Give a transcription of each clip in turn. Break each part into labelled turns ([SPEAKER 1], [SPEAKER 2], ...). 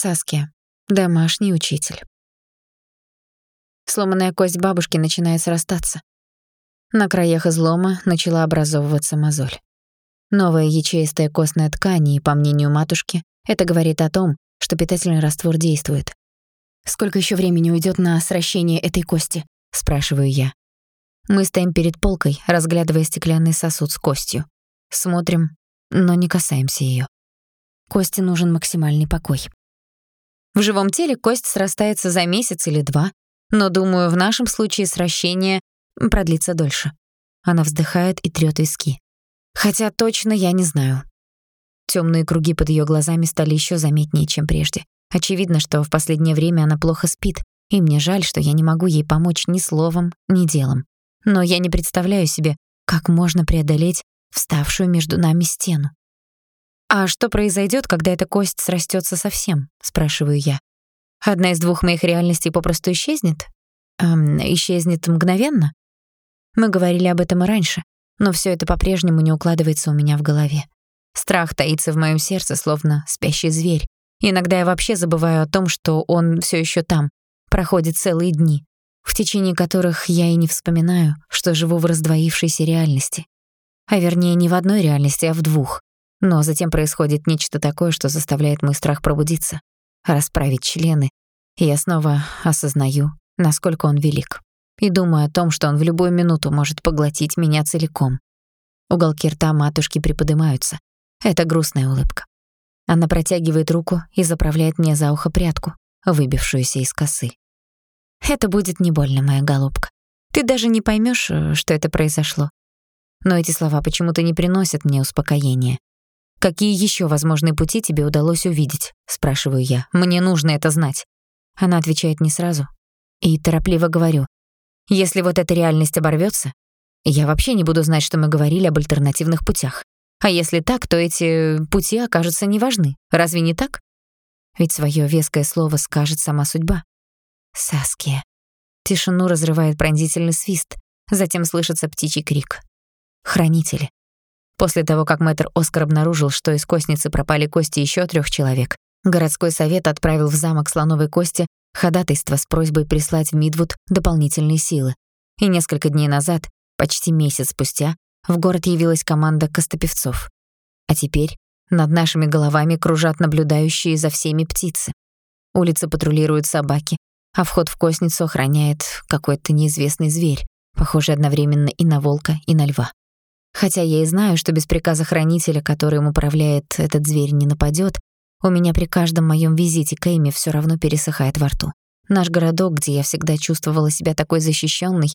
[SPEAKER 1] Саския. Домашний учитель. Сломанная кость бабушки начинает срастаться. На краях излома начала образовываться мозоль. Новая ячеистая костная ткань, и, по мнению матушки, это говорит о том, что питательный раствор действует. «Сколько еще времени уйдет на сращение этой кости?» — спрашиваю я. Мы стоим перед полкой, разглядывая стеклянный сосуд с костью. Смотрим, но не касаемся ее. Кости нужен максимальный покой. В живом теле кость срастается за месяц или два, но, думаю, в нашем случае сращение продлится дольше. Она вздыхает и трёт виски. Хотя точно я не знаю. Тёмные круги под её глазами стали ещё заметнее, чем прежде. Очевидно, что в последнее время она плохо спит, и мне жаль, что я не могу ей помочь ни словом, ни делом. Но я не представляю себе, как можно преодолеть вставшую между нами стену. «А что произойдет, когда эта кость срастется совсем?» — спрашиваю я. «Одна из двух моих реальностей попросту исчезнет? Эм, исчезнет мгновенно?» Мы говорили об этом и раньше, но все это по-прежнему не укладывается у меня в голове. Страх таится в моем сердце, словно спящий зверь. Иногда я вообще забываю о том, что он все еще там. Проходит целые дни, в течение которых я и не вспоминаю, что живу в раздвоившейся реальности. А вернее, не в одной реальности, а в двух. Но затем происходит нечто такое, что заставляет мой страх пробудиться, расправить члены, и я снова осознаю, насколько он велик, и думаю о том, что он в любую минуту может поглотить меня целиком. Уголки рта матушки приподнимаются. Это грустная улыбка. Она протягивает руку и заправляет мне за ухо прядку, выбившуюся из косы. Это будет не больно, моя голубка. Ты даже не поймёшь, э, что это произошло. Но эти слова почему-то не приносят мне успокоения. «Какие еще возможные пути тебе удалось увидеть?» — спрашиваю я. «Мне нужно это знать». Она отвечает не сразу. И торопливо говорю. «Если вот эта реальность оборвётся, я вообще не буду знать, что мы говорили об альтернативных путях. А если так, то эти пути окажутся неважны. Разве не так? Ведь своё веское слово скажет сама судьба. Саския. Тишину разрывает пронзительный свист, затем слышится птичий крик. Хранители. После того, как мэтр Оскар обнаружил, что из костницы пропали кости еще трех человек, городской совет отправил в замок Слоновой Кости ходатайство с просьбой прислать в Мидвуд дополнительные силы. И несколько дней назад, почти месяц спустя, в город явилась команда костопевцов. А теперь над нашими головами кружат наблюдающие за всеми птицы. Улицы патрулируют собаки, а вход в костницу охраняет какой-то неизвестный зверь, похожий одновременно и на волка, и на льва. Хотя я и знаю, что без приказа хранителя, которым управляет этот зверь, не нападёт, у меня при каждом моём визите к Эйме всё равно пересыхает во рту. Наш городок, где я всегда чувствовала себя такой защищённой,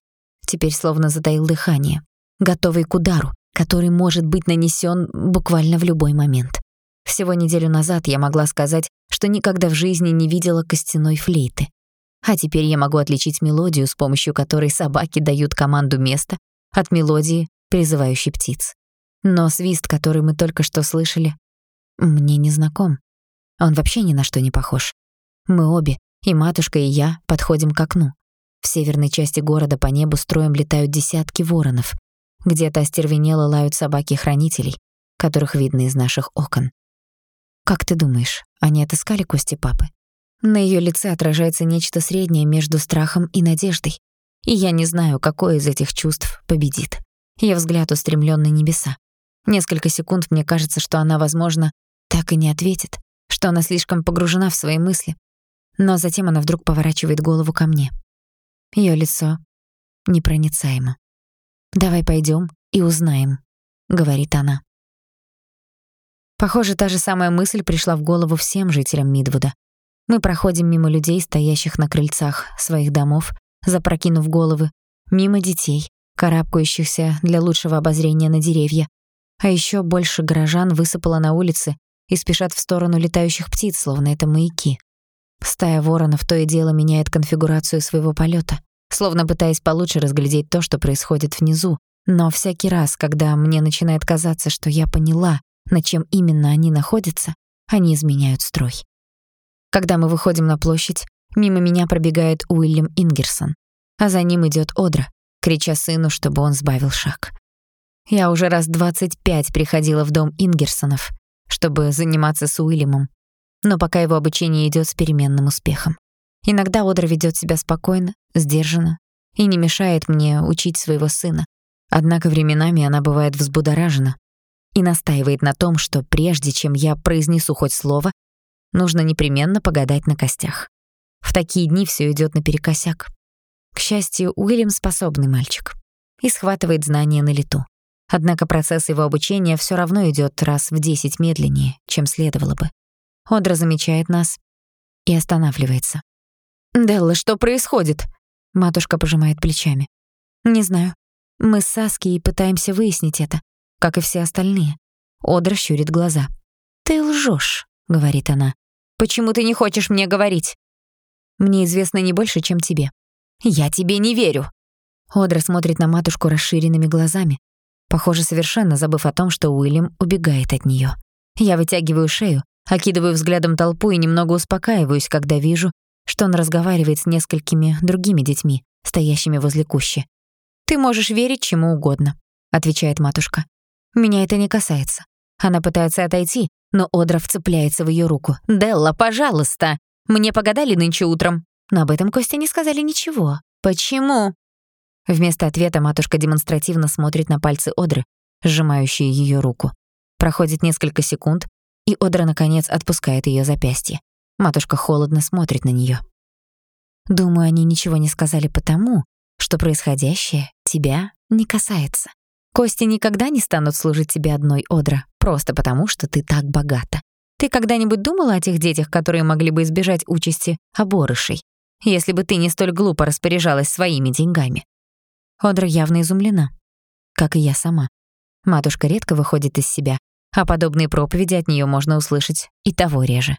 [SPEAKER 1] теперь словно затаил дыхание, готовый к удару, который может быть нанесён буквально в любой момент. Всего неделю назад я могла сказать, что никогда в жизни не видела костяной флейты. А теперь я могу отличить мелодию, с помощью которой собаки дают команду места, от мелодии, призывающий птиц. Но свист, который мы только что слышали, мне не знаком. Он вообще ни на что не похож. Мы обе, и матушка, и я, подходим к окну. В северной части города по небу строем летают десятки воронов. Где-то остервенело лают собаки-хранителей, которых видно из наших окон. Как ты думаешь, они отыскали кости папы? На её лице отражается нечто среднее между страхом и надеждой. И я не знаю, какое из этих чувств победит. Её взгляд устремлён на небеса. Несколько секунд мне кажется, что она, возможно, так и не ответит, что она слишком погружена в свои мысли. Но затем она вдруг поворачивает голову ко мне. Её лицо непроницаемо. «Давай пойдём и узнаем», — говорит она. Похоже, та же самая мысль пришла в голову всем жителям Мидвуда. Мы проходим мимо людей, стоящих на крыльцах своих домов, запрокинув головы, мимо детей, карабкающихся для лучшего обозрения на деревья. А ещё больше горожан высыпало на улицы и спешат в сторону летающих птиц, словно это маяки. Стая воронов то и дело меняет конфигурацию своего полёта, словно пытаясь получше разглядеть то, что происходит внизу. Но всякий раз, когда мне начинает казаться, что я поняла, над чем именно они находятся, они изменяют строй. Когда мы выходим на площадь, мимо меня пробегает Уильям Ингерсон, а за ним идёт Одра, крича сыну, чтобы он сбавил шаг. Я уже раз двадцать пять приходила в дом Ингерсонов, чтобы заниматься с Уильямом. но пока его обучение идет с переменным успехом. Иногда Одра ведет себя спокойно, сдержанно и не мешает мне учить своего сына. Однако временами она бывает взбудоражена и настаивает на том, что прежде чем я произнесу хоть слово, нужно непременно погадать на костях. В такие дни все идет наперекосяк. К счастью, Уильям способный мальчик и схватывает знания на лету. Однако процесс его обучения все равно идет раз в десять медленнее, чем следовало бы. Одра замечает нас и останавливается. «Делла, что происходит?» Матушка пожимает плечами. «Не знаю. Мы с Саски и пытаемся выяснить это, как и все остальные». Одра щурит глаза. «Ты лжешь, говорит она. «Почему ты не хочешь мне говорить?» «Мне известно не больше, чем тебе». «Я тебе не верю!» Одра смотрит на матушку расширенными глазами, похоже, совершенно забыв о том, что Уильям убегает от неё. Я вытягиваю шею, окидываю взглядом толпу и немного успокаиваюсь, когда вижу, что он разговаривает с несколькими другими детьми, стоящими возле кущи. «Ты можешь верить чему угодно», — отвечает матушка. «Меня это не касается». Она пытается отойти, но Одра вцепляется в её руку. «Делла, пожалуйста! Мне погадали нынче утром». Но об этом Косте не сказали ничего. «Почему?» Вместо ответа матушка демонстративно смотрит на пальцы Одры, сжимающие её руку. Проходит несколько секунд, и Одра, наконец, отпускает её запястье. Матушка холодно смотрит на неё. Думаю, они ничего не сказали потому, что происходящее тебя не касается. Кости никогда не станут служить тебе одной, Одра, просто потому, что ты так богата. Ты когда-нибудь думала о тех детях, которые могли бы избежать участи оборышей, если бы ты не столь глупо распоряжалась своими деньгами? Одра явно изумлена, как и я сама. Матушка редко выходит из себя, а подобные проповеди от неё можно услышать и того реже.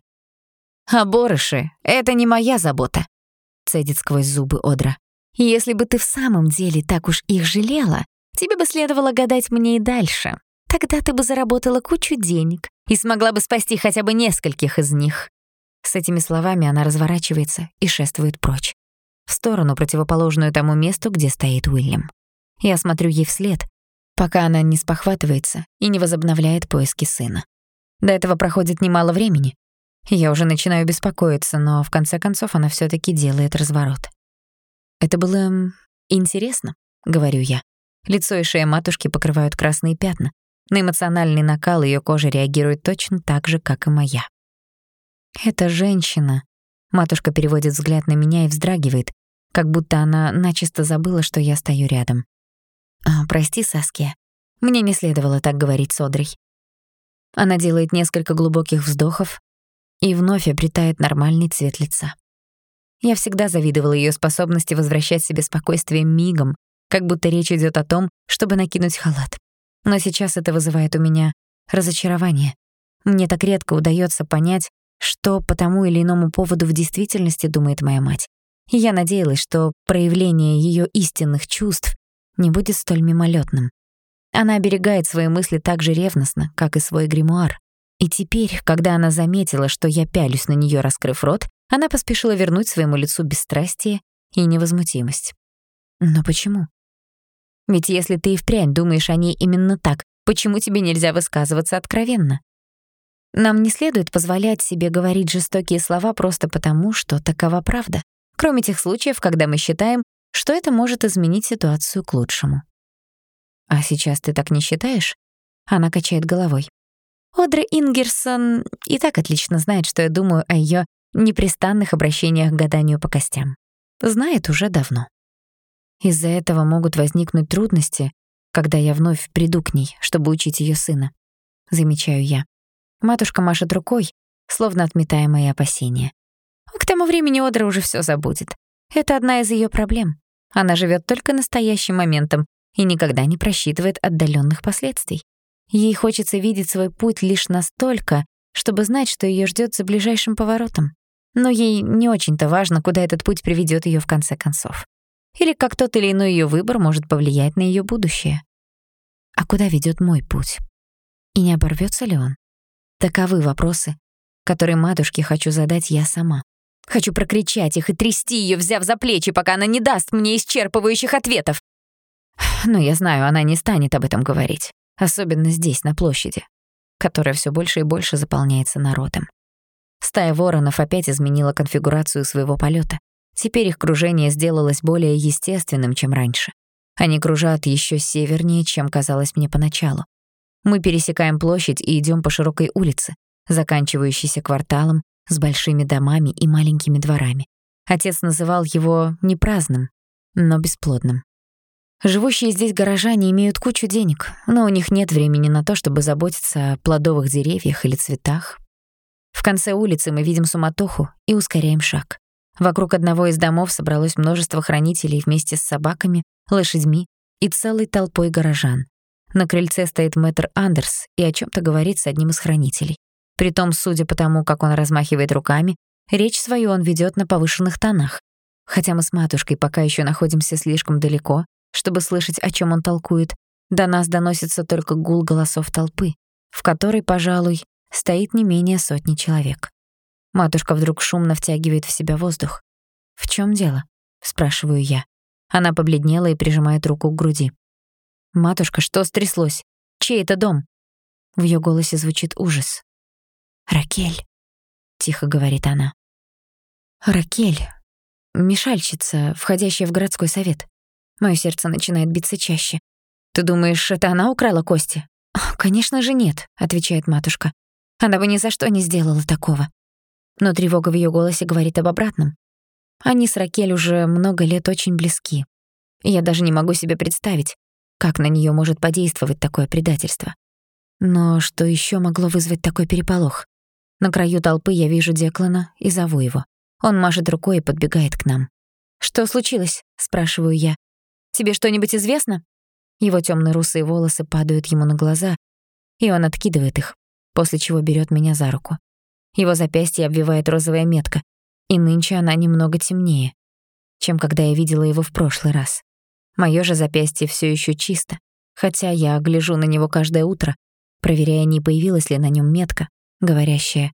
[SPEAKER 1] «А борыши — это не моя забота», — цедит сквозь зубы Одра. «Если бы ты в самом деле так уж их жалела, тебе бы следовало гадать мне и дальше. Тогда ты бы заработала кучу денег и смогла бы спасти хотя бы нескольких из них». С этими словами она разворачивается и шествует прочь. В сторону, противоположную тому месту, где стоит Уильям. Я смотрю ей вслед, пока она не спохватывается и не возобновляет поиски сына. До этого проходит немало времени, я уже начинаю беспокоиться, но в конце концов она всё таки делает разворот. «Это было... интересно», — говорю я. Лицо и шея матушки покрывают красные пятна. На эмоциональный накал её кожа реагирует точно так же, как и моя. «Это женщина». Матушка переводит взгляд на меня и вздрагивает, как будто она начисто забыла, что я стою рядом. «А, «Прости, Саския, мне не следовало так говорить с Одрой». Она делает несколько глубоких вздохов, и вновь обретает нормальный цвет лица. Я всегда завидовала её способности возвращать себе спокойствие мигом, как будто речь идёт о том, чтобы накинуть халат. Но сейчас это вызывает у меня разочарование. Мне так редко удаётся понять, что по тому или иному поводу в действительности думает моя мать. И я надеялась, что проявление её истинных чувств не будет столь мимолетным. Она оберегает свои мысли так же ревностно, как и свой гримуар. И теперь, когда она заметила, что я пялюсь на неё, раскрыв рот, она поспешила вернуть своему лицу бесстрастие и невозмутимость. Но почему? Ведь если ты и впрямь думаешь о ней именно так, почему тебе нельзя высказываться откровенно? Нам не следует позволять себе говорить жестокие слова просто потому, что такова правда, кроме тех случаев, когда мы считаем, что это может изменить ситуацию к лучшему. А сейчас ты так не считаешь? Она качает головой. Одра Ингерсон и так отлично знает, что я думаю о её непрестанных обращениях к гаданию по костям. Знает уже давно. Из-за этого могут возникнуть трудности, когда я вновь приду к ней, чтобы учить её сына. Замечаю я. Матушка машет рукой, словно отметая мои опасения. К тому времени Одра уже всё забудет. Это одна из её проблем. Она живёт только настоящим моментом и никогда не просчитывает отдалённых последствий. Ей хочется видеть свой путь лишь настолько, чтобы знать, что её ждёт за ближайшим поворотом. Но ей не очень-то важно, куда этот путь приведёт её в конце концов. Или как тот или иной её выбор может повлиять на её будущее. А куда ведёт мой путь? И не оборвётся ли он? Таковы вопросы, которые матушке хочу задать я сама. Хочу прокричать их и трясти её, взяв за плечи, пока она не даст мне исчерпывающих ответов. Но я знаю, она не станет об этом говорить. Особенно здесь, на площади, которая всё больше и больше заполняется народом. Стая воронов опять изменила конфигурацию своего полета. Теперь их кружение сделалось более естественным, чем раньше. Они кружат еще севернее, чем казалось мне поначалу. Мы пересекаем площадь и идем по широкой улице, заканчивающейся кварталом с большими домами и маленькими дворами. Отец называл его не праздным, но бесплодным. Живущие здесь горожане имеют кучу денег, но у них нет времени на то, чтобы заботиться о плодовых деревьях или цветах. В конце улицы мы видим суматоху и ускоряем шаг. Вокруг одного из домов собралось множество хранителей вместе с собаками, лошадьми и целой толпой горожан. На крыльце стоит мэтр Андерс и о чем то говорит с одним из хранителей. Притом, судя по тому, как он размахивает руками, речь свою он ведет на повышенных тонах. Хотя мы с матушкой пока еще находимся слишком далеко, чтобы слышать, о чем он толкует, до нас доносится только гул голосов толпы, в которой, пожалуй, стоит не менее сотни человек. Матушка вдруг шумно втягивает в себя воздух. «В чем дело?» — спрашиваю я. Она побледнела и прижимает руку к груди. «Матушка, что стряслось? Чей это дом?» В её голосе звучит ужас. «Ракель», — тихо говорит она. «Ракель, мешальщица, входящая в городской совет. Моё сердце начинает биться чаще. Ты думаешь, это она украла кости?» «Конечно же нет», — отвечает матушка. «Она бы ни за что не сделала такого». Но тревога в её голосе говорит об обратном. Они с Ракель уже много лет очень близки. Я даже не могу себе представить, как на неё может подействовать такое предательство. Но что ещё могло вызвать такой переполох? На краю толпы я вижу Деклана и зову его. Он машет рукой и подбегает к нам. «Что случилось?» — спрашиваю я. «Тебе что-нибудь известно?» Его тёмные русые волосы падают ему на глаза, и он откидывает их, после чего берёт меня за руку. Его запястье обвивает розовая метка, и нынче она немного темнее, чем когда я видела его в прошлый раз. Моё же запястье всё ещё чисто, хотя я гляжу на него каждое утро, проверяя, не появилась ли на нём метка, говорящая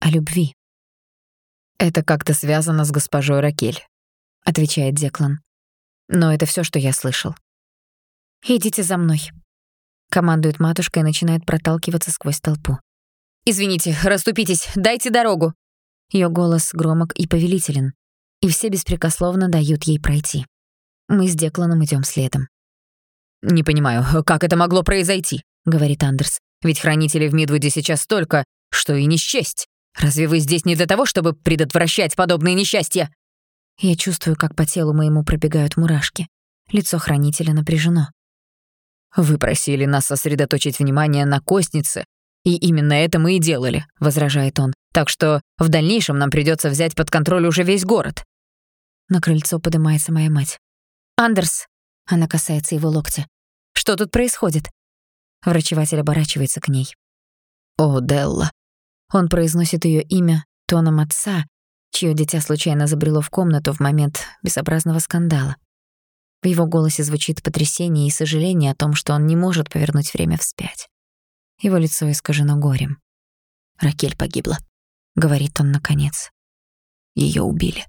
[SPEAKER 1] о любви.
[SPEAKER 2] «Это как-то связано с госпожой Ракель», — отвечает Деклан. «Но это всё, что я слышал».
[SPEAKER 1] «Идите за мной», — командует матушка и начинает проталкиваться сквозь толпу.
[SPEAKER 2] «Извините, расступитесь, дайте дорогу!»
[SPEAKER 1] Её голос громок и повелителен, и все беспрекословно дают ей пройти. Мы с Декланом идём следом.
[SPEAKER 2] «Не понимаю, как это могло произойти?» — говорит Андерс. «Ведь хранителей в Мидвуде сейчас столько, что и не счесть. Разве вы здесь не для того, чтобы предотвращать подобные несчастья?»
[SPEAKER 1] Я чувствую, как по телу моему пробегают мурашки. Лицо хранителя напряжено.
[SPEAKER 2] «Вы просили нас сосредоточить внимание на костнице, и именно это мы и делали», — возражает он. «Так что в дальнейшем нам придётся взять под контроль уже весь город».
[SPEAKER 1] На крыльцо поднимается моя мать. «Андерс!» — она касается его локтя. «Что тут происходит?» Врачеватель оборачивается к ней.
[SPEAKER 2] «О, Делла!»
[SPEAKER 1] Он произносит её имя тоном отца, чье дитя случайно забрело в комнату в момент безобразного скандала. В его голосе звучит потрясение и сожаление о том, что он не может повернуть время вспять. Его лицо искажено горем.
[SPEAKER 2] «Ракель погибла», — говорит он наконец. Её убили.